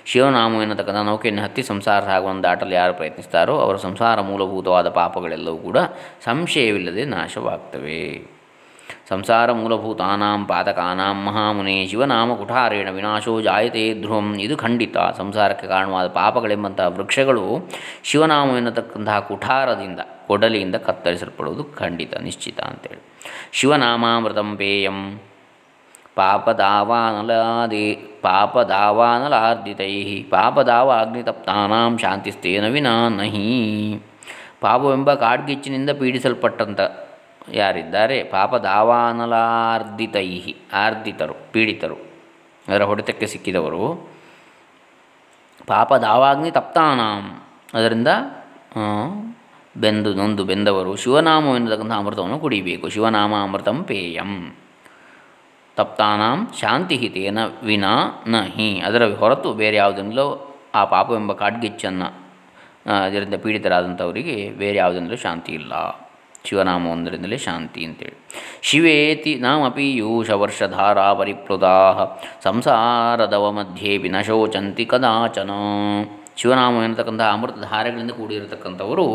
ಶಿವನಾಮ ಎನ್ನತಕ್ಕಂಥ ನೌಕೆಯನ್ನು ಹತ್ತಿ ಸಂಸಾರ ಸಾಗುವಂಥ ದಾಟಲು ಯಾರು ಪ್ರಯತ್ನಿಸ್ತಾರೋ ಅವರ ಸಂಸಾರ ಮೂಲಭೂತವಾದ ಪಾಪಗಳೆಲ್ಲವೂ ಕೂಡ ಸಂಶಯವಿಲ್ಲದೆ ನಾಶವಾಗ್ತವೆ. ಸಂಸಾರ ಮೂಲಭೂತಾನಾಂ ಪಾತಕಾನಾಂ ಮಹಾಮುನೆ ಶಿವನಾಮ ಕುಠಾರೇಣ ವಿನಾಶೋ ಜಾಯತೆ ಧ್ರುವಂ ಇದು ಖಂಡಿತ ಸಂಸಾರಕ್ಕೆ ಕಾರಣವಾದ ಪಾಪಗಳೆಂಬಂತಹ ವೃಕ್ಷಗಳು ಶಿವನಾಮವೆನ್ನತಕ್ಕಂತಹ ಕುಠಾರದಿಂದ, ಕೊಡಲಿಯಿಂದ ಕತ್ತರಿಸಲ್ಪಡುವುದು ಖಂಡಿತ, ನಿಶ್ಚಿತ ಅಂತೇಳಿ. ಶಿವನಾಮಾಮೃತಂ ಪೇಯಂ ಪಾಪದಾವಾನಲಾದಿ, ಪಾಪದಾವಾನಲಾರ್ಜಿತೈ ಪಾಪದಾವ ಅಗ್ನಿತಪ್ತಾನಾಂ ಶಾಂತಿಸ್ತೇನ ವಿನಾ ನಹಿ. ಪಾಪವೆಂಬ ಕಾಡ್ಗಿಚ್ಚಿನಿಂದ ಪೀಡಿಸಲ್ಪಟ್ಟಂಥ ಯಾರಿದ್ದಾರೆ? ಪಾಪದಾವಾನಲಾರ್ದಿತೈ ಆರ್ಧಿತರು ಪೀಡಿತರು. ಅದರ ಹೊಡೆತಕ್ಕೆ ಸಿಕ್ಕಿದವರು. ಪಾಪದಾವಾಗ್ನಿ ತಪ್ತಾನಾಂ. ಅದರಿಂದ ಬೆಂದು, ನೊಂದು ಬೆಂದವರು ಶಿವನಾಮವೆನ್ನತಕ್ಕಂಥ ಅಮೃತವನ್ನು ಕುಡಿಬೇಕು. ಶಿವನಾಮ ಅಮೃತಂ ಪೇಯಂ. ತಪ್ತಾನಾಂ ಶಾಂತಿ ಹಿತೇನ ವಿನಾ ನ ಹಿ ಅದರ ಹೊರತು ಬೇರೆ ಯಾವುದರಿಂದಲೋ ಆ ಪಾಪವೆಂಬ ಕಾಡ್ಗಿಚ್ಚನ್ನು ಅದರಿಂದ ಪೀಡಿತರಾದಂಥವರಿಗೆ ಬೇರೆ ಯಾವುದರಿಂದಲೂ ಶಾಂತಿ ಇಲ್ಲ. ಶಿವನಾಮ ಒಂದರಿಂದಲೇ ಶಾಂತಿ ಅಂತೇಳಿ. ಶಿವೇತಿ ನಾಮ ಪೀಯೂಷ ವರ್ಷಧಾರಾ ಪರಿಪ್ಲುತಾ ಸಂಸಾರದವ ಮಧ್ಯೆ ವಿನಶೋಚಂತಿ ಶೋಚಂತಿ ಕದಾಚನ. ಶಿವನಾಮ ಎನ್ನತಕ್ಕಂಥ ಅಮೃತಧಾರೆಗಳಿಂದ ಕೂಡಿರತಕ್ಕಂಥವರು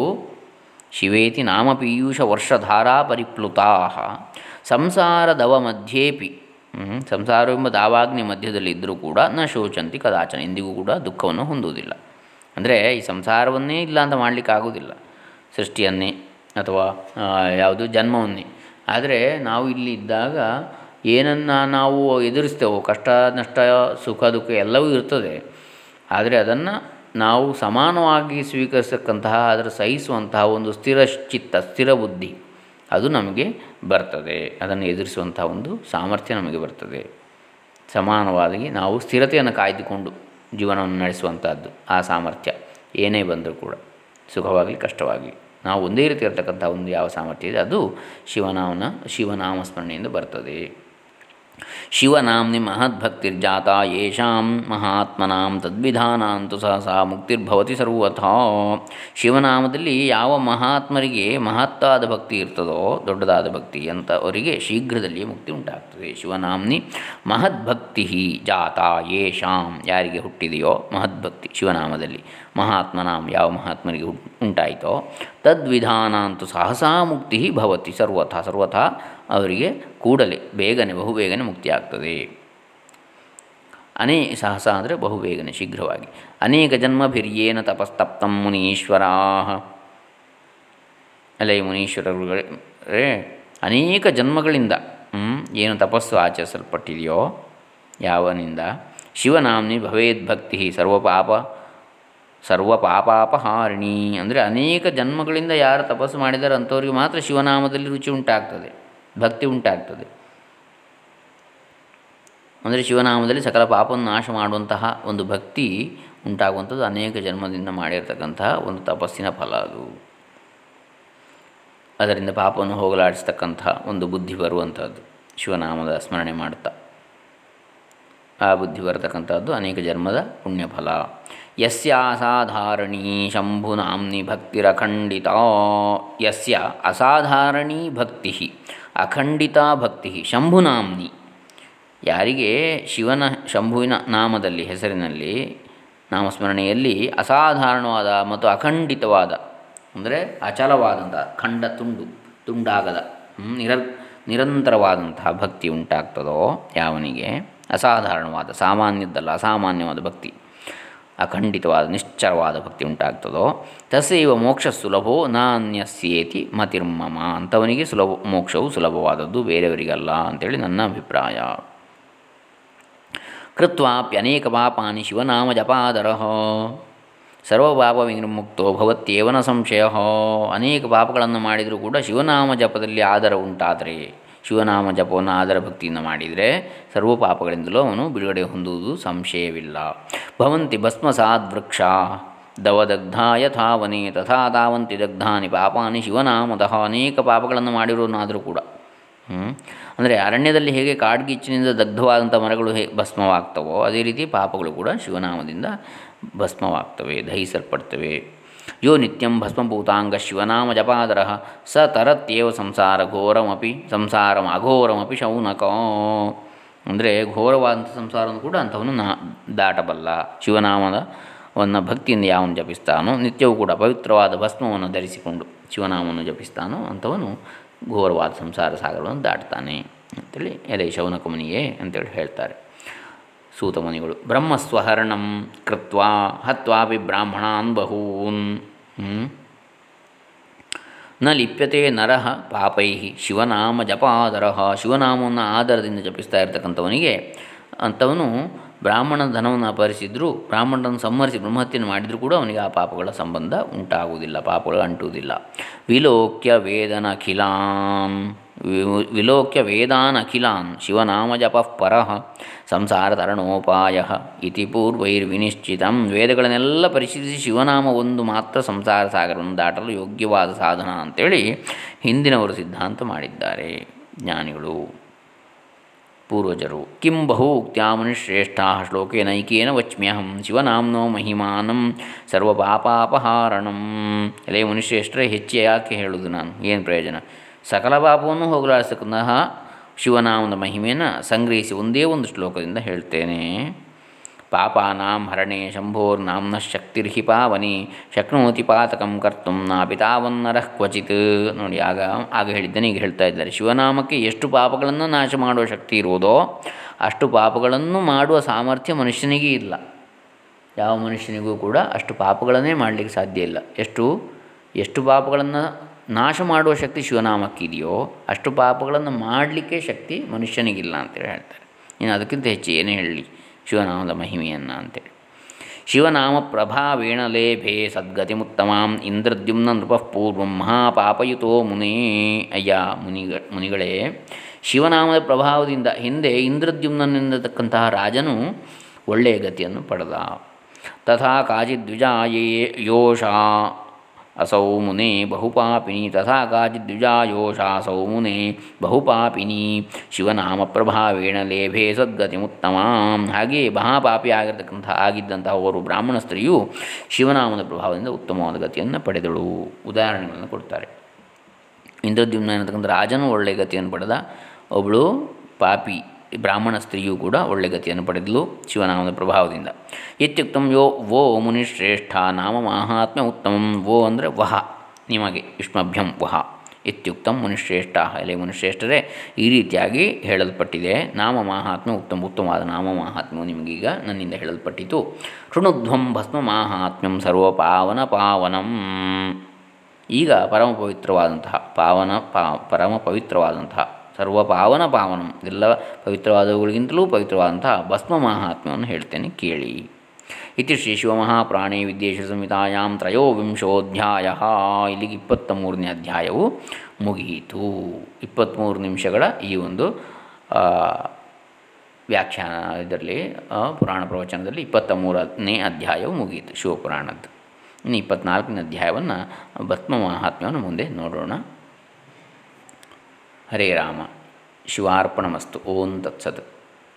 ಶಿವೇತಿ ನಾಮ ಪೀಯೂಷ ವರ್ಷಧಾರಾ ಪರಿಪ್ಲುತಾ ಸಂಸಾರದವ ಮಧ್ಯೇಪಿ ಸಂಸಾರವೆಂಬ ದಾವಾಗ್ನಿ ಮಧ್ಯದಲ್ಲಿ ಇದ್ದರೂ ಕೂಡ ನ ಶೋಚಂತಿ ಕದಾಚನ. ಇಂದಿಗೂ ಕೂಡ ದುಃಖವನ್ನು ಹೊಂದುವುದಿಲ್ಲ. ಅಂದರೆ ಈ ಸಂಸಾರವನ್ನೇ ಇಲ್ಲ ಅಂತ ಮಾಡಲಿಕ್ಕೆ ಆಗೋದಿಲ್ಲ ಸೃಷ್ಟಿಯನ್ನೇ ಅಥವಾ ಯಾವುದು ಜನ್ಮವನ್ನೇ. ಆದರೆ ನಾವು ಇಲ್ಲಿ ಇದ್ದಾಗ ಏನನ್ನು ನಾವು ಎದುರಿಸ್ತೇವೋ, ಕಷ್ಟ, ನಷ್ಟ, ಸುಖ, ದುಃಖ ಎಲ್ಲವೂ ಇರ್ತದೆ. ಆದರೆ ಅದನ್ನು ನಾವು ಸಮಾನವಾಗಿ ಸ್ವೀಕರಿಸತಕ್ಕಂತಹ, ಅದರ ಸಹಿಸುವಂತಹ ಒಂದು ಸ್ಥಿರ ಚಿತ್ತ, ಸ್ಥಿರ ಬುದ್ಧಿ, ಅದು ನಮಗೆ ಬರ್ತದೆ. ಅದನ್ನು ಎದುರಿಸುವಂಥ ಒಂದು ಸಾಮರ್ಥ್ಯ ನಮಗೆ ಬರ್ತದೆ. ಸಮಾನವಾಗಿ ನಾವು ಸ್ಥಿರತೆಯನ್ನು ಕಾಯ್ದುಕೊಂಡು ಜೀವನವನ್ನು ನಡೆಸುವಂಥದ್ದು ಆ ಸಾಮರ್ಥ್ಯ. ಏನೇ ಬಂದರೂ ಕೂಡ, ಸುಖವಾಗಲಿ, ಕಷ್ಟವಾಗಲಿ. ನಾವು ಒಂದೇ ರೀತಿ ಇರತಕ್ಕಂಥ ಒಂದು ಯಾವ ಸಾಮರ್ಥ್ಯ ಇದೆ ಅದು ಶಿವನಾಮನ ಶಿವನಾಮಸ್ಮರಣೆಯಿಂದ ಬರ್ತದೆ. ಶಿವನಾಮ್ನಿ ಮಹದ್ಭಕ್ತಿರ್ಜಾತ ಯೇಷಾಂ ಮಹಾತ್ಮನಾಂ ತದ್ವಿಧಾನಾಂತು ಸಹಸಾ ಮುಕ್ತಿರ್ಭವತಿ ಸರ್ವಥಾ. ಶಿವನಾಮದಲ್ಲಿ ಯಾವ ಮಹಾತ್ಮರಿಗೆ ಮಹತ್ತಾದ ಭಕ್ತಿ ಇರ್ತದೋ ದೊಡ್ಡದಾದ ಭಕ್ತಿ ಅಂತ ಅವರಿಗೆ ಶೀಘ್ರದಲ್ಲಿ ಮುಕ್ತಿ ಉಂಟಾಗ್ತದೆ. ಶಿವನಾಂನಿ ಮಹದ್ಭಕ್ತಿ ಜಾತ ಯೇಷಾಂ. ಯಾರಿಗೆ ಹುಟ್ಟಿದೆಯೋ ಮಹದ್ಭಕ್ತಿ ಶಿವನಾಮದಲ್ಲಿ ಮಹಾತ್ಮನಾಂ ಯಾವ ಮಹಾತ್ಮರಿಗೆ ಉಂಟಾಯಿತೋ ತದ್ವಿಧಾನಾಂತು ಸಹಸಾ ಮುಕ್ತಿ ಭವತಿ ಸರ್ವಥಾ. ಸರ್ವಥಾ ಅವರಿಗೆ ಕೂಡಲೇ, ಬೇಗನೆ, ಬಹುಬೇಗನೆ ಮುಕ್ತಿಯಾಗ್ತದೆ. ಅನೇ ಸಹಸ ಅಂದರೆ ಬಹುಬೇಗನೆ, ಶೀಘ್ರವಾಗಿ. ಅನೇಕ ಜನ್ಮಭಿರ್ಯೇನ ತಪಸ್ತಪ್ತಂ ಮುನೀಶ್ವರಾ ಅಲ್ಲ ಮುನೀಶ್ವರರುಗಳೇ ಅನೇಕ ಜನ್ಮಗಳಿಂದ ಏನು ತಪಸ್ಸು ಆಚರಿಸಲ್ಪಟ್ಟಿದೆಯೋ, ಯಾವನಿಂದ? ಶಿವನಾಮ್ನಿ ಭವೇದ್ಭಕ್ತಿ ಸರ್ವಪಾಪ ಸರ್ವ ಪಾಪಾಪಹಾರಿಣಿ ಅಂದರೆ ಅನೇಕ ಜನ್ಮಗಳಿಂದ ಯಾರು ತಪಸ್ಸು ಮಾಡಿದ್ದಾರೆ ಅಂಥವ್ರಿಗೆ ಮಾತ್ರ ಶಿವನಾಮದಲ್ಲಿ ರುಚಿ ಉಂಟಾಗ್ತದೆ. ಭಕ್ತಿ ಉಂಟಾಗ್ತದೆ. ಅಂದರೆ ಶಿವನಾಮದಲ್ಲಿ ಸಕಲ ಪಾಪವನ್ನು ನಾಶ ಮಾಡುವಂತಹ ಒಂದು ಭಕ್ತಿ ಉಂಟಾಗುವಂಥದ್ದು ಅನೇಕ ಜನ್ಮದಿಂದ ಮಾಡಿರ್ತಕ್ಕಂತಹ ಒಂದು ತಪಸ್ಸಿನ ಫಲ ಅದು. ಅದರಿಂದ ಪಾಪವನ್ನು ಹೋಗಲಾಡಿಸ್ತಕ್ಕಂತಹ ಒಂದು ಬುದ್ಧಿ ಬರುವಂಥದ್ದು ಶಿವನಾಮದ ಸ್ಮರಣೆ ಮಾಡುತ್ತಾ. ಆ ಬುದ್ಧಿ ಬರತಕ್ಕಂಥದ್ದು ಅನೇಕ ಜನ್ಮದ ಪುಣ್ಯಫಲ. ಯಸ್ಯಾಸಾಧಾರಣೀ ಶಂಭುನಾಮ್ನಿ ಭಕ್ತಿರಖಂಡಿತ. ಯಸ್ಯ ಅಸಾಧಾರಣೀ ಭಕ್ತಿ ಅಖಂಡಿತ ಭಕ್ತಿ ಶಂಭುನಾಮ್ನಿ. ಯಾರಿಗೆ ಶಿವನ ಶಂಭುವಿನ ನಾಮದಲ್ಲಿ ಹೆಸರಿನಲ್ಲಿ ನಾಮಸ್ಮರಣೆಯಲ್ಲಿ ಅಸಾಧಾರಣವಾದ ಮತ್ತು ಅಖಂಡಿತವಾದ, ಅಂದರೆ ಅಚಲವಾದಂಥ ಖಂಡ ತುಂಡು, ತುಂಡಾಗದ ನಿರ, ನಿರಂತರವಾದಂತಹ ಭಕ್ತಿ ಉಂಟಾಗ್ತದೋ ಯಾವನಿಗೆ? ಅಸಾಧಾರಣವಾದ, ಸಾಮಾನ್ಯದ್ದಲ್ಲ, ಅಸಾಮಾನ್ಯವಾದ ಭಕ್ತಿ. ಅಖಂಡಿತವಾದ ನಿಶ್ಚರವಾದ ಭಕ್ತಿ ಉಂಟಾಗ್ತದೋ ತಸೈವ ಮೋಕ್ಷ ಸುಲಭೋ ನಾನ್ಯಸ್ಯೇತಿ ಮತಿರ್ಮಮ ಅಂಥವನಿಗೆ ಸುಲಭ, ಮೋಕ್ಷವು ಸುಲಭವಾದದ್ದು ಬೇರೆಯವರಿಗಲ್ಲ ಅಂತೇಳಿ ನನ್ನ ಅಭಿಪ್ರಾಯ. ಕೃತ್ವಾಪ್ಯನೇಕ ಪಾಪಾನಿ ಶಿವನಾಮ ಜಪಾದರಹ ಸರ್ವಪಾಪ ವಿನಿರ್ಮುಕ್ತೋ ಭವತ್ಯೇವನ ಸಂಶಯ. ಅನೇಕ ಪಾಪಗಳನ್ನು ಮಾಡಿದರೂ ಕೂಡ ಶಿವನಾಮ ಜಪದಲ್ಲಿ ಆದರ ಉಂಟಾದರೆ ಶಿವನಾಮ ಜಪವನ್ನು ಆದರ ಭಕ್ತಿಯಿಂದ ಮಾಡಿದರೆ ಸರ್ವ ಪಾಪಗಳಿಂದಲೂ ಅವನು ಬಿಡುಗಡೆ ಹೊಂದುವುದು ಸಂಶಯವಿಲ್ಲ. ಭವಂತಿ ಭಸ್ಮಸಾದ್ ವೃಕ್ಷ ದವದಗ್ಧ ಯಥಾವನೆ ತಥಾ ತಾವಂತಿ ದಗ್ಧಾನಿ ಪಾಪಾನಿ ಶಿವನಾಮತಃ ಅನೇಕ ಪಾಪಗಳನ್ನು ಮಾಡಿರೋನಾದರೂ ಕೂಡ. ಅಂದರೆ ಅರಣ್ಯದಲ್ಲಿ ಹೇಗೆ ಕಾಡ್ಗಿಚ್ಚಿನಿಂದ ದಗ್ಧವಾದಂಥ ಮರಗಳು ಹೇ ಭಸ್ಮವಾಗ್ತವೋ ಅದೇ ರೀತಿ ಪಾಪಗಳು ಕೂಡ ಶಿವನಾಮದಿಂದ ಭಸ್ಮವಾಗ್ತವೆ, ದಹಿಸಲ್ಪಡ್ತವೆ. ಯೋ ನಿತ್ಯಂ ಭಸ್ಮಭೂತಾಂಗ ಶಿವನಾಮ ಜಪಾದರ ಸ ತರತ್ಯೇವ ಸಂಸಾರ ಘೋರಮಪಿ ಸಂಸಾರಂ ಅಘೋರಮಪಿ ಶೌನಕ ಅಂದರೆ ಘೋರವಾದಂಥ ಸಂಸಾರವನ್ನು ಕೂಡ ಅಂಥವನು ನಾ ದಾಟಬಲ್ಲ. ಶಿವನಾಮದ ವನ್ನ ಭಕ್ತಿಯಿಂದ ಯಾವನು ಜಪಿಸ್ತಾನೋ, ನಿತ್ಯವೂ ಕೂಡ ಪವಿತ್ರವಾದ ಭಸ್ಮವನ್ನು ಧರಿಸಿಕೊಂಡು ಶಿವನಾಮವನ್ನು ಜಪಿಸ್ತಾನೋ ಅಂಥವನು ಘೋರವಾದ ಸಂಸಾರ ಸಾಗರವನ್ನು ದಾಟ್ತಾನೆ ಅಂತೇಳಿ ಎಲೆ ಶೌನಕಮುನಿಯೇ ಅಂತೇಳಿ ಹೇಳ್ತಾರೆ. ಸೂತಮುನಿಗಳು. ಬ್ರಹ್ಮಸ್ವಹರಣಂ ಕೃತ್ವ ಹತ್ವಾಪಿ ಬ್ರಾಹ್ಮಣಾನ್ ಬಹೂನ್. ನ ಲಿಪ್ಯತೆ ನರಹ ಪಾಪೈ ಶಿವನಾಮ ಜಪಾದರ. ಶಿವನಾಮವನ್ನು ಆಧಾರದಿಂದ ಜಪಿಸ್ತಾ ಇರ್ತಕ್ಕಂಥವನಿಗೆ ಅಂಥವನು ಬ್ರಾಹ್ಮಣ ಧನವನ್ನು ಅಪಹರಿಸಿದ್ರು, ಬ್ರಾಹ್ಮಣರನ್ನು ಸಂಹರಿಸಿ ಬ್ರಹ್ಮಹತ್ಯೆಯನ್ನು ಮಾಡಿದರೂ ಕೂಡ ಅವನಿಗೆ ಆ ಪಾಪಗಳ ಸಂಬಂಧ ಉಂಟಾಗುವುದಿಲ್ಲ, ಪಾಪಗಳು ಅಂಟುವುದಿಲ್ಲ. ವಿಲೋಕ್ಯ ವೇದನ ಅಖಿಲಾನ್ ವಿಲೋಕ್ಯ ವೇದಾನ್ ಅಖಿಲಾನ್ ಶಿವನಾಮ ಜಪ ಪರಃ ಸಂಸಾರ ತರಣೋಪಾಯ ಇತಿ ಪೂರ್ವೈರ್ವಿನಿಶ್ಚಿತಂ ವೇದಗಳನ್ನೆಲ್ಲ ಪರಿಶೀಲಿಸಿ ಶಿವನಾಮ ಒಂದು ಮಾತ್ರ ಸಂಸಾರ ಸಾಗರವನ್ನು ದಾಟಲು ಯೋಗ್ಯವಾದ ಸಾಧನ ಅಂತೇಳಿ ಹಿಂದಿನವರು ಸಿದ್ಧಾಂತ ಮಾಡಿದ್ದಾರೆ ಜ್ಞಾನಿಗಳು. ಪೂರ್ವಜರು, ಕಿಂ ಬಹು ಶ್ರೇಷ್ಠ ಶ್ಲೋಕೇನೈಕೇನ ವಚ್ಮ್ಯಹಂ ಶಿವನಾಮ್ನೋ ಮಹಿಮಾನಂ ಸರ್ವಪಾಪಾಪಹಾರಣಂ. ಎಲೆ ಮುನಿಶ್ರೇಷ್ಠರೇ ಹೆಚ್ಚು ಯಾಕೆ ಹೇಳುವುದು ನಾನು? ಏನು ಪ್ರಯೋಜನ? ಸಕಲ ಪಾಪವನ್ನು ಹೋಗಲಾಡಿಸತಕ್ಕಂತಹ ಶಿವನಾಮದ ಮಹಿಮೆಯನ್ನು ಸಂಗ್ರಹಿಸಿ ಒಂದೇ ಒಂದು ಶ್ಲೋಕದಿಂದ ಹೇಳ್ತೇನೆ. ಪಾಪಾನಾಂ ಹರಣೆ ಶಂಭೋರ್ನಾಮ್ನ ಶಕ್ತಿರ್ಹಿ ಪಾವನಿ, ಶಕ್ನೋತಿ ಪಾತಕಂ ಕರ್ತುಂ ನಾ ಪಿತಾವನ್ನರಃ ಕ್ವಚಿತ್. ನೋಡಿ, ಆಗ ಆಗ ಹೇಳಿದ್ದೇನೆ, ಈಗ ಹೇಳ್ತಾ ಇದ್ದಾರೆ. ಶಿವನಾಮಕ್ಕೆ ಎಷ್ಟು ಪಾಪಗಳನ್ನು ನಾಶ ಮಾಡುವ ಶಕ್ತಿ ಇರುವುದೋ ಅಷ್ಟು ಪಾಪಗಳನ್ನು ಮಾಡುವ ಸಾಮರ್ಥ್ಯ ಮನುಷ್ಯನಿಗೆ ಇಲ್ಲ. ಯಾವ ಮನುಷ್ಯನಿಗೂ ಕೂಡ ಅಷ್ಟು ಪಾಪಗಳನ್ನೇ ಮಾಡಲಿಕ್ಕೆ ಸಾಧ್ಯ ಇಲ್ಲ. ಎಷ್ಟು? ಎಷ್ಟು ಪಾಪಗಳನ್ನು ನಾಶ ಮಾಡುವ ಶಕ್ತಿ ಶಿವನಾಮಕ್ಕಿದೆಯೋ ಅಷ್ಟು ಪಾಪಗಳನ್ನು ಮಾಡಲಿಕ್ಕೆ ಶಕ್ತಿ ಮನುಷ್ಯನಿಗಿಲ್ಲ ಅಂತೇಳಿ ಹೇಳ್ತಾರೆ. ಇನ್ನು ಅದಕ್ಕಿಂತ ಹೆಚ್ಚು ಏನೇ ಹೇಳಲಿ, ಶಿವನಾಮದ ಮಹಿಮೆಯನ್ನು ಅಂತೇಳಿ. ಶಿವನಾಮ ಪ್ರಭಾವೇಣ ಲೇಭೆ ಸದ್ಗತಿಮುತ್ತಮಾಂ ಇಂದ್ರದ್ಯುಮ್ನ ನೃಪಃಪೂರ್ವ ಮಹಾಪಾಪಯುತೋ ಮುನೇ. ಅಯ್ಯ ಮುನಿಗ, ಮುನಿಗಳೇ, ಶಿವನಾಮದ ಪ್ರಭಾವದಿಂದ ಹಿಂದೆ ಇಂದ್ರದ್ಯುಮ್ನನಿಂದತಕ್ಕಂತಹ ರಾಜನು ಒಳ್ಳೆಯ ಗತಿಯನ್ನು ಪಡೆದ. ತಥಾ ಕಾಚಿದ್ವಿಜಾಯೇ ಯೋಷ असौ मुने बहुपापिनी तथा काचिद्विजायोषासौ मुने ಬಹುಪಾಪಿನಿ ಶಿವನಾಮ ಪ್ರಭಾವೇಣ ಲೇಭೆ ಸದ್ಗತಿಮುತ್ತಮಾಂ ಹಾಗೆಯೇ ಮಹಾಪಾಪಿ ಆಗಿರತಕ್ಕಂಥ ಆಗಿದ್ದಂತಹ ಅವರು ಬ್ರಾಹ್ಮಣ ಸ್ತ್ರೀಯು ಶಿವನಾಮದ ಪ್ರಭಾವದಿಂದ ಉತ್ತಮವಾದ ಗತಿಯನ್ನು ಪಡೆದಳು ಉದಾಹರಣೆಗಳನ್ನು ಕೊಡ್ತಾರೆ ಇಂದ್ರದ್ಯುಮ್ನ ಅನ್ನತಕ್ಕಂಥ ರಾಜನು ಒಳ್ಳೆಯ ಗತಿಯನ್ನು ಪಡೆದ ಒಬ್ಬಳು ಪಾಪಿ ಬ್ರಾಹ್ಮಣ ಸ್ತ್ರೀಯೂ ಕೂಡ ಒಳ್ಳೆ ಗತಿಯನ್ನು ಪಡೆದಲು ಶಿವನಾಮದ ಪ್ರಭಾವದಿಂದ. ಇತ್ಯುಕ್ತಂ ಯೋ ವೋ ಮುನಿಶ್ರೇಷ್ಠ ನಾಮ ಮಾಹಾತ್ಮ್ಯ ಉತ್ತಮಂ. ವೋ ಅಂದರೆ ವಹ, ನಿಮಗೆ ಯುಷ್ಮಭ್ಯಂ ವಹ. ಇತ್ಯುಕ್ತಂ ಮುನಿಶ್ರೇಷ್ಠ, ಎಲೆ ಮುನಿಶ್ರೇಷ್ಠರೇ, ಈ ರೀತಿಯಾಗಿ ಹೇಳಲ್ಪಟ್ಟಿದೆ. ನಾಮ ಮಹಾತ್ಮ ಉತ್ತಮ, ಉತ್ತಮವಾದ ನಾಮ ಮಾಹಾತ್ಮ್ಯವು ನಿಮಗೀಗ ನನ್ನಿಂದ ಹೇಳಲ್ಪಟ್ಟಿತು. ಶೃಣುಧ್ವಂ ಭಸ್ಮ ಮಾಹಾತ್ಮ್ಯಂ ಸರ್ವ ಪಾವನ. ಪಾವನಂ ಈಗ ಪರಮ ಪವಿತ್ರವಾದಂತಹ ಪಾವನ ಪಾ ಪರಮ ಪವಿತ್ರವಾದಂತಹ ಸರ್ವ ಪಾವನ ಪಾವನ ಎಲ್ಲ ಪವಿತ್ರವಾದವುಗಳಿಗಿಂತಲೂ ಪವಿತ್ರವಾದಂತಹ ಭಸ್ಮ ಮಹಾತ್ಮವನ್ನು ಹೇಳ್ತೇನೆ, ಕೇಳಿ. ಇತಿ ಶ್ರೀ ಶಿವಮಹಾಪ್ರಾಣಿ ವಿದ್ಯೇಶ ಸಂಹಿತಾಯಾಮ್ ತ್ರಯೋವಿಂಶೋಧ್ಯಾಯ. ಇಲ್ಲಿಗೆ ಇಪ್ಪತ್ತ ಮೂರನೇ ಅಧ್ಯಾಯವು ಮುಗಿಯಿತು ಇಪ್ಪತ್ತ್ಮೂರು ನಿಮಿಷಗಳ ಈ ಒಂದು ವ್ಯಾಖ್ಯಾನ ಇದರಲ್ಲಿ ಪುರಾಣ ಪ್ರವಚನದಲ್ಲಿ ಇಪ್ಪತ್ತ ಮೂರನೇ ಅಧ್ಯಾಯವು ಮುಗಿಯಿತು ಶಿವಪುರಾಣದ್ದು. ಇನ್ನು ಇಪ್ಪತ್ತ್ನಾಲ್ಕನೇ ಅಧ್ಯಾಯವನ್ನು ಭಸ್ಮ ಮಹಾತ್ಮವನ್ನು ಮುಂದೆ ನೋಡೋಣ. ಹರೇ ರಾಮ. ಶಿವಾರ್ಪಣಮಸ್ತು. ಓಂ ತತ್ಸತ್.